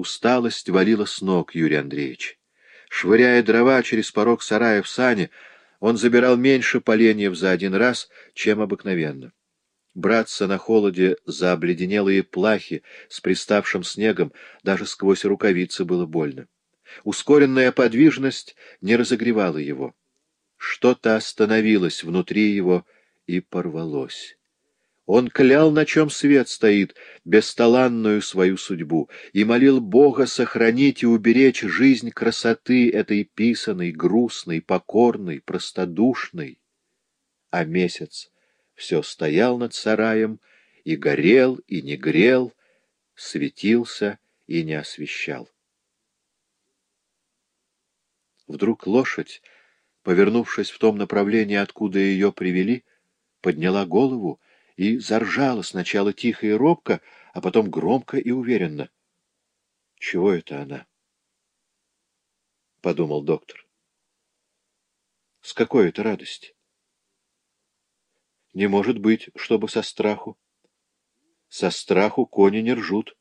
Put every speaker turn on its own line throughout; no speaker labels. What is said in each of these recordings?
Усталость валила с ног Юрий Андреевич. Швыряя дрова через порог сарая в сани, он забирал меньше поленьев за один раз, чем обыкновенно. Браться на холоде за обледенелые плахи с приставшим снегом даже сквозь рукавицы было больно. Ускоренная подвижность не разогревала его. Что-то остановилось внутри его и порвалось. Он клял, на чем свет стоит, бесталанную свою судьбу, и молил Бога сохранить и уберечь жизнь красоты этой писаной, грустной, покорной, простодушной. А месяц все стоял над сараем и горел, и не грел, светился и не освещал. Вдруг лошадь, повернувшись в том направлении, откуда ее привели, подняла голову и заржала сначала тихо и робко, а потом громко и уверенно. — Чего это она? — подумал доктор. — С какой это радости? Не может быть, чтобы со страху. Со страху кони не ржут.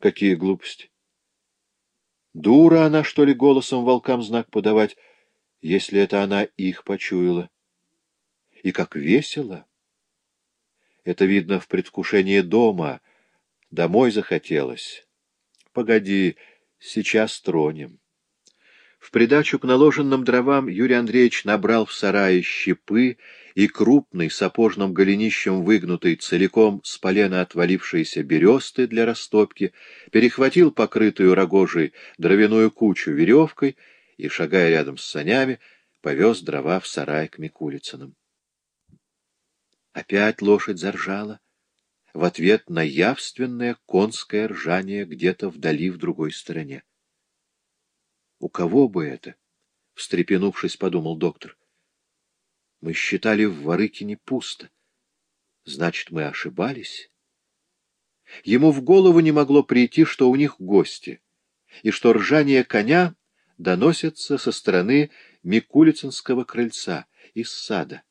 Какие глупости! Дура она, что ли, голосом волкам знак подавать, если это она их почуяла? И как весело! Это видно в предвкушении дома. Домой захотелось. Погоди, сейчас тронем. В придачу к наложенным дровам Юрий Андреевич набрал в сарае щепы и крупный сапожным голенищем выгнутый целиком с полена отвалившиеся бересты для растопки, перехватил покрытую рогожей дровяную кучу веревкой и, шагая рядом с санями, повез дрова в сарай к Микулицыным. Опять лошадь заржала, в ответ на явственное конское ржание где-то вдали в другой стороне. «У кого бы это?» — встрепенувшись, подумал доктор. «Мы считали в Ворыкине пусто. Значит, мы ошибались?» Ему в голову не могло прийти, что у них гости, и что ржание коня доносится со стороны Микулицинского крыльца, из сада.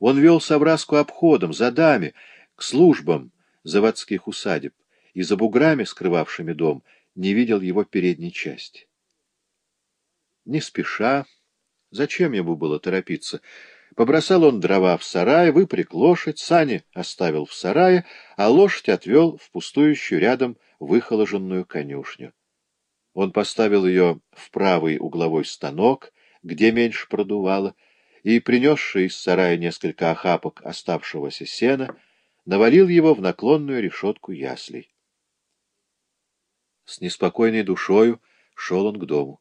Он вел Савраску обходом, за дами, к службам заводских усадеб, и за буграми, скрывавшими дом, не видел его передней части. Не спеша, зачем ему было торопиться, побросал он дрова в сарай, выпряг лошадь, сани оставил в сарае, а лошадь отвел в пустующую рядом выхоложенную конюшню. Он поставил ее в правый угловой станок, где меньше продувало, и, принесший из сарая несколько охапок оставшегося сена, навалил его в наклонную решетку яслей. С неспокойной душою шел он к дому.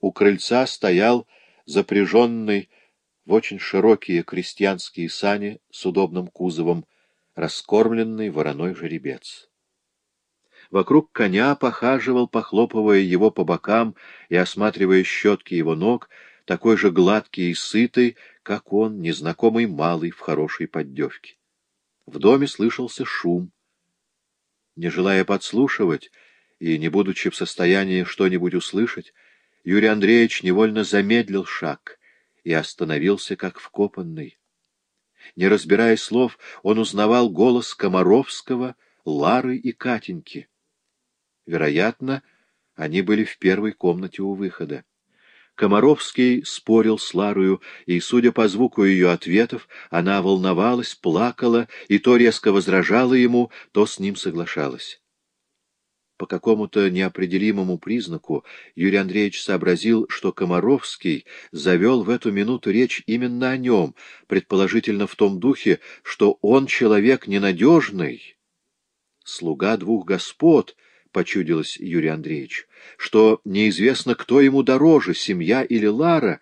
У крыльца стоял запряженный в очень широкие крестьянские сани с удобным кузовом раскормленный вороной жеребец. Вокруг коня похаживал, похлопывая его по бокам и осматривая щетки его ног, такой же гладкий и сытый, как он, незнакомый малый в хорошей поддевке. В доме слышался шум. Не желая подслушивать и не будучи в состоянии что-нибудь услышать, Юрий Андреевич невольно замедлил шаг и остановился как вкопанный. Не разбирая слов, он узнавал голос Комаровского, Лары и Катеньки. Вероятно, они были в первой комнате у выхода. Комаровский спорил с Ларою, и, судя по звуку ее ответов, она волновалась, плакала и то резко возражала ему, то с ним соглашалась. По какому-то неопределимому признаку Юрий Андреевич сообразил, что Комаровский завел в эту минуту речь именно о нем, предположительно в том духе, что он человек ненадежный, слуга двух господ, почудилось Юрий Андреевич, что неизвестно, кто ему дороже, семья или Лара,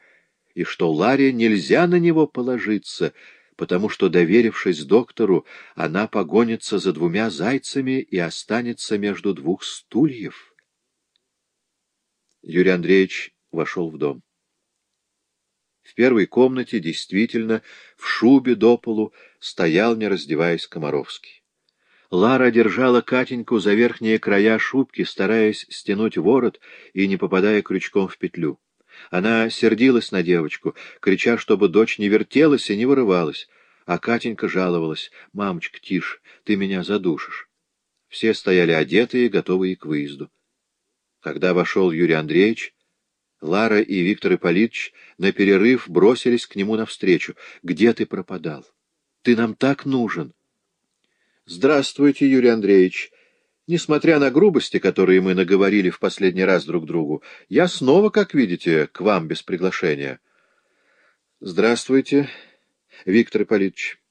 и что Ларе нельзя на него положиться, потому что, доверившись доктору, она погонится за двумя зайцами и останется между двух стульев. Юрий Андреевич вошел в дом. В первой комнате действительно в шубе до полу стоял, не раздеваясь, Комаровский. Лара держала Катеньку за верхние края шубки, стараясь стянуть ворот и не попадая крючком в петлю. Она сердилась на девочку, крича, чтобы дочь не вертелась и не вырывалась, а Катенька жаловалась. «Мамочка, тише, ты меня задушишь». Все стояли одетые, готовые к выезду. Когда вошел Юрий Андреевич, Лара и Виктор Ипполитович на перерыв бросились к нему навстречу. «Где ты пропадал? Ты нам так нужен!» «Здравствуйте, Юрий Андреевич!» Несмотря на грубости, которые мы наговорили в последний раз друг другу, я снова, как видите, к вам без приглашения. Здравствуйте, Виктор Ипполитович.